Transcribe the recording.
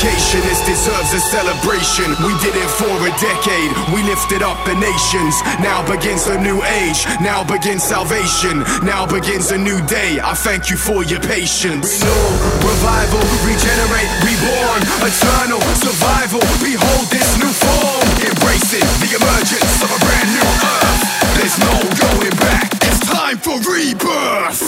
dedication, this deserves a celebration. We did it for a decade, we lifted up the nations. Now begins a new age, now begins salvation, now begins a new day. I thank you for your patience. Renewal, revival, regenerate, reborn, eternal survival. Behold this new form, Embrace it. the emergence of a brand new earth. There's no going back, it's time for rebirth.